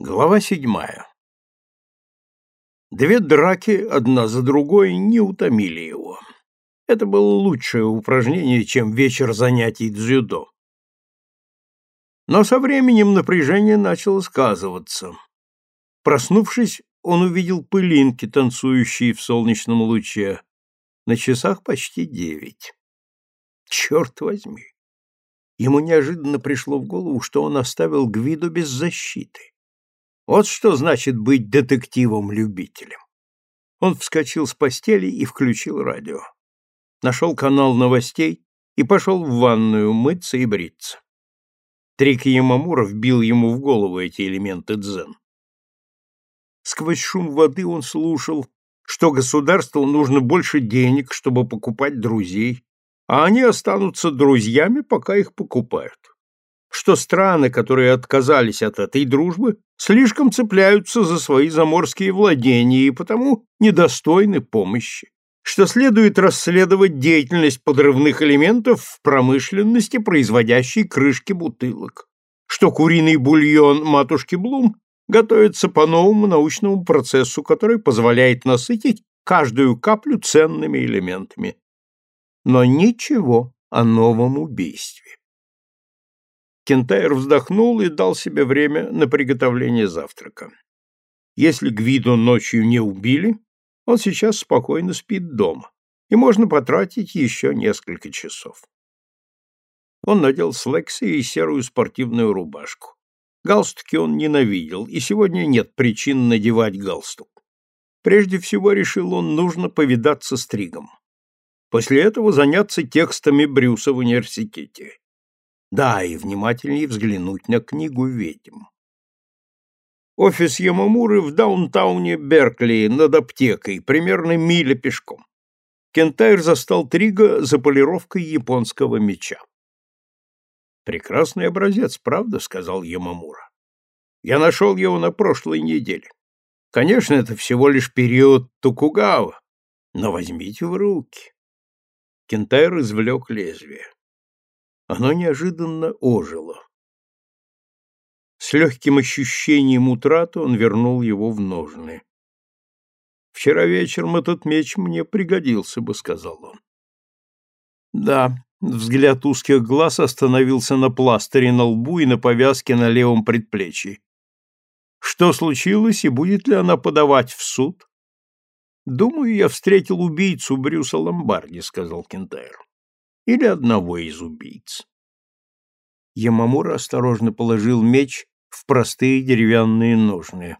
Глава седьмая. Две драки, одна за другой, не утомили его. Это было лучшее упражнение, чем вечер занятий дзюдо. Но со временем напряжение начало сказываться. Проснувшись, он увидел пылинки, танцующие в солнечном луче. На часах почти девять. Черт возьми! Ему неожиданно пришло в голову, что он оставил Гвиду без защиты. Вот что значит быть детективом-любителем. Он вскочил с постели и включил радио. Нашел канал новостей и пошел в ванную мыться и бриться. Трик Ямамура вбил ему в голову эти элементы дзен. Сквозь шум воды он слушал, что государству нужно больше денег, чтобы покупать друзей, а они останутся друзьями, пока их покупают что страны, которые отказались от этой дружбы, слишком цепляются за свои заморские владения и потому недостойны помощи, что следует расследовать деятельность подрывных элементов в промышленности, производящей крышки бутылок, что куриный бульон матушки Блум готовится по новому научному процессу, который позволяет насытить каждую каплю ценными элементами. Но ничего о новом убийстве. Кентайр вздохнул и дал себе время на приготовление завтрака. Если Гвиду ночью не убили, он сейчас спокойно спит дома, и можно потратить еще несколько часов. Он надел слэксы и серую спортивную рубашку. Галстуки он ненавидел, и сегодня нет причин надевать галстук. Прежде всего, решил он, нужно повидаться с Тригом. После этого заняться текстами Брюса в университете. Да, и внимательнее взглянуть на книгу ведьм. Офис Ямамуры в даунтауне Беркли над аптекой, примерно миля пешком. Кентайр застал Трига за полировкой японского меча. «Прекрасный образец, правда?» — сказал Ямамура. «Я нашел его на прошлой неделе. Конечно, это всего лишь период Токугава, но возьмите в руки». Кентайр извлек лезвие оно неожиданно ожило. С легким ощущением утраты он вернул его в ножны. «Вчера вечером этот меч мне пригодился бы», — сказал он. «Да», — взгляд узких глаз остановился на пластыре на лбу и на повязке на левом предплечье. «Что случилось и будет ли она подавать в суд?» «Думаю, я встретил убийцу Брюса Ломбарди», — сказал Кентайр или одного из убийц. Ямамура осторожно положил меч в простые деревянные ножны,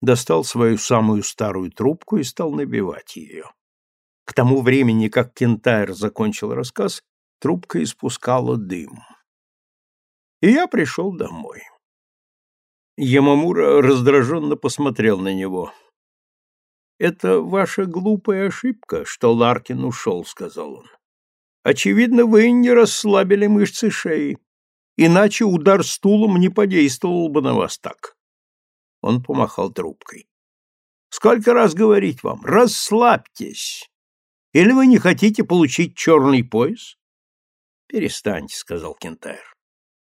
достал свою самую старую трубку и стал набивать ее. К тому времени, как Кентайр закончил рассказ, трубка испускала дым. И я пришел домой. Ямамура раздраженно посмотрел на него. «Это ваша глупая ошибка, что Ларкин ушел», — сказал он. Очевидно, вы не расслабили мышцы шеи, иначе удар стулом не подействовал бы на вас так. Он помахал трубкой. Сколько раз говорить вам, расслабьтесь. Или вы не хотите получить черный пояс? Перестаньте, сказал Кентайр.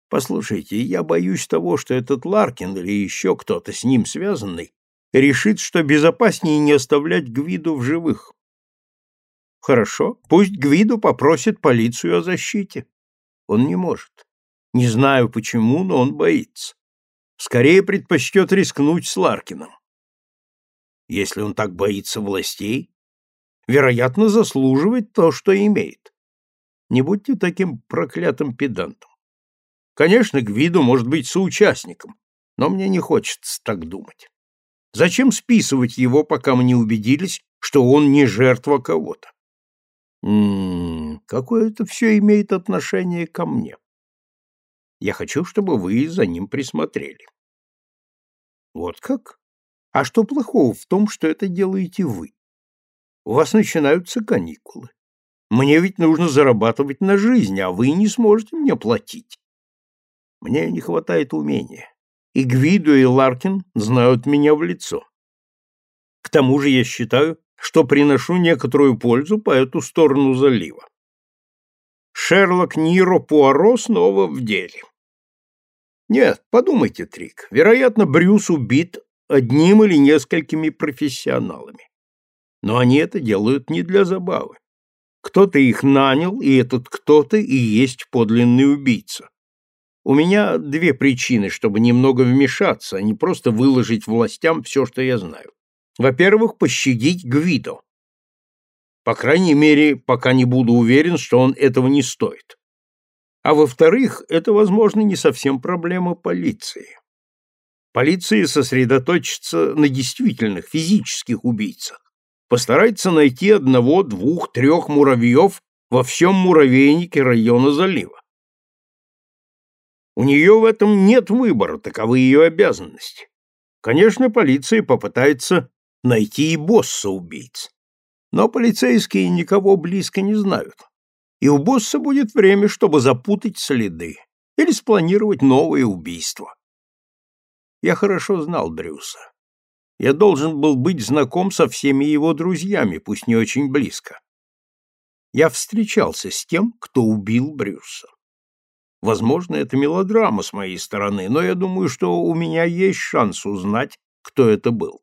Послушайте, я боюсь того, что этот Ларкин или еще кто-то с ним связанный решит, что безопаснее не оставлять Гвиду в живых. Хорошо, пусть Гвиду попросит полицию о защите. Он не может. Не знаю почему, но он боится. Скорее предпочтет рискнуть с Ларкином. Если он так боится властей, вероятно, заслуживает то, что имеет. Не будьте таким проклятым педантом. Конечно, Гвиду может быть соучастником, но мне не хочется так думать. Зачем списывать его, пока мы не убедились, что он не жертва кого-то? М-м, какое это все имеет отношение ко мне? Я хочу, чтобы вы за ним присмотрели. Вот как? А что плохого в том, что это делаете вы? У вас начинаются каникулы. Мне ведь нужно зарабатывать на жизнь, а вы не сможете мне платить. Мне не хватает умения. И Гвиду, и Ларкин знают меня в лицо. К тому же я считаю, что приношу некоторую пользу по эту сторону залива. Шерлок Ниро Пуаро снова в деле. Нет, подумайте, Трик. Вероятно, Брюс убит одним или несколькими профессионалами. Но они это делают не для забавы. Кто-то их нанял, и этот кто-то и есть подлинный убийца. У меня две причины, чтобы немного вмешаться, а не просто выложить властям все, что я знаю. Во-первых, пощадить Гвидо. По крайней мере, пока не буду уверен, что он этого не стоит. А во-вторых, это, возможно, не совсем проблема полиции. Полиция сосредоточится на действительных физических убийцах, постарается найти одного, двух, трех муравьев во всем муравейнике района залива. У нее в этом нет выбора, таковы ее обязанности. Конечно, полиция попытается найти и босса убийц. Но полицейские никого близко не знают. И у босса будет время, чтобы запутать следы или спланировать новое убийство. Я хорошо знал Брюса. Я должен был быть знаком со всеми его друзьями, пусть не очень близко. Я встречался с тем, кто убил Брюса. Возможно, это мелодрама с моей стороны, но я думаю, что у меня есть шанс узнать, кто это был.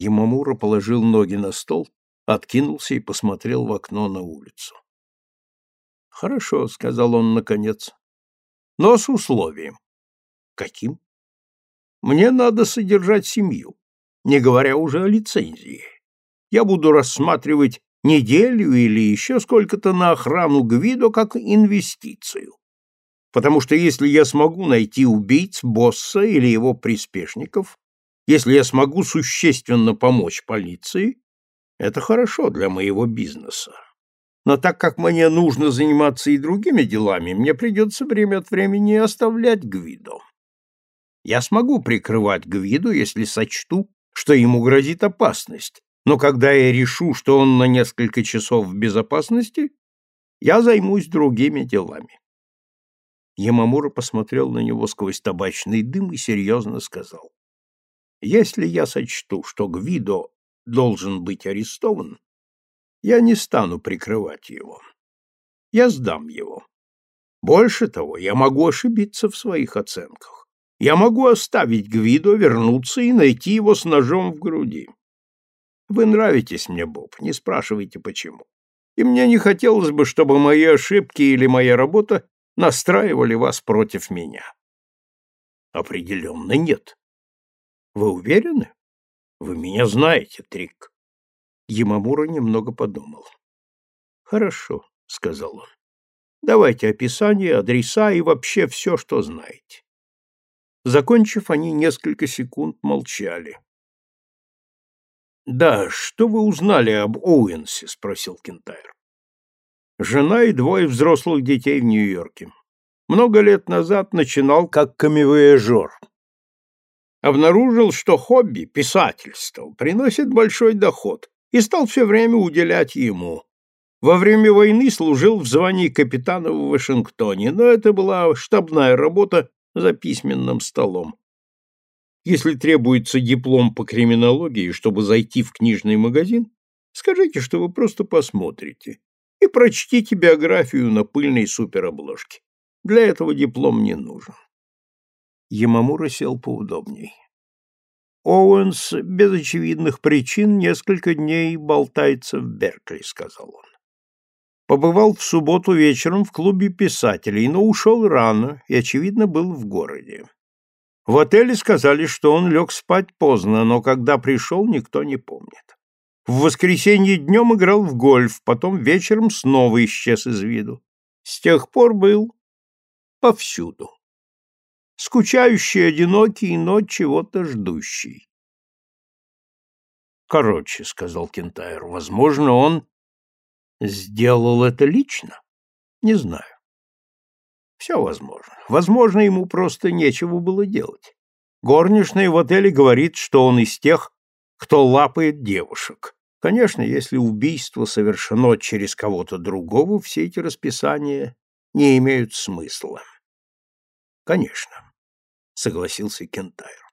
Ямамура положил ноги на стол, откинулся и посмотрел в окно на улицу. «Хорошо», — сказал он наконец, — «но с условием». «Каким?» «Мне надо содержать семью, не говоря уже о лицензии. Я буду рассматривать неделю или еще сколько-то на охрану Гвидо как инвестицию. Потому что если я смогу найти убийц босса или его приспешников, если я смогу существенно помочь полиции, это хорошо для моего бизнеса. Но так как мне нужно заниматься и другими делами, мне придется время от времени оставлять Гвидо. Я смогу прикрывать Гвиду, если сочту, что ему грозит опасность, но когда я решу, что он на несколько часов в безопасности, я займусь другими делами. Ямамура посмотрел на него сквозь табачный дым и серьезно сказал. Если я сочту, что Гвидо должен быть арестован, я не стану прикрывать его. Я сдам его. Больше того, я могу ошибиться в своих оценках. Я могу оставить Гвидо, вернуться и найти его с ножом в груди. Вы нравитесь мне, Боб, не спрашивайте почему. И мне не хотелось бы, чтобы мои ошибки или моя работа настраивали вас против меня. Определенно нет. Вы уверены? Вы меня знаете, Трик. Ямамура немного подумал. Хорошо, сказал он. Давайте описание, адреса и вообще все, что знаете. Закончив, они несколько секунд молчали. «Да, что вы узнали об Оуэнсе?» — спросил Кентайр. «Жена и двое взрослых детей в Нью-Йорке. Много лет назад начинал как камевояжер обнаружил, что хобби, писательство, приносит большой доход, и стал все время уделять ему. Во время войны служил в звании капитана в Вашингтоне, но это была штабная работа за письменным столом. Если требуется диплом по криминологии, чтобы зайти в книжный магазин, скажите, что вы просто посмотрите и прочтите биографию на пыльной суперобложке. Для этого диплом не нужен. Ямамура сел поудобней. Оуэнс без очевидных причин несколько дней болтается в Беркли, сказал он. Побывал в субботу вечером в клубе писателей, но ушел рано и, очевидно, был в городе. В отеле сказали, что он лег спать поздно, но когда пришел, никто не помнит. В воскресенье днем играл в гольф, потом вечером снова исчез из виду. С тех пор был повсюду скучающий, одинокий, но чего-то ждущий. Короче, сказал Кентайр, возможно, он сделал это лично. Не знаю. Все возможно. Возможно, ему просто нечего было делать. Горничная в отеле говорит, что он из тех, кто лапает девушек. Конечно, если убийство совершено через кого-то другого, все эти расписания не имеют смысла. Конечно согласился Кентайр.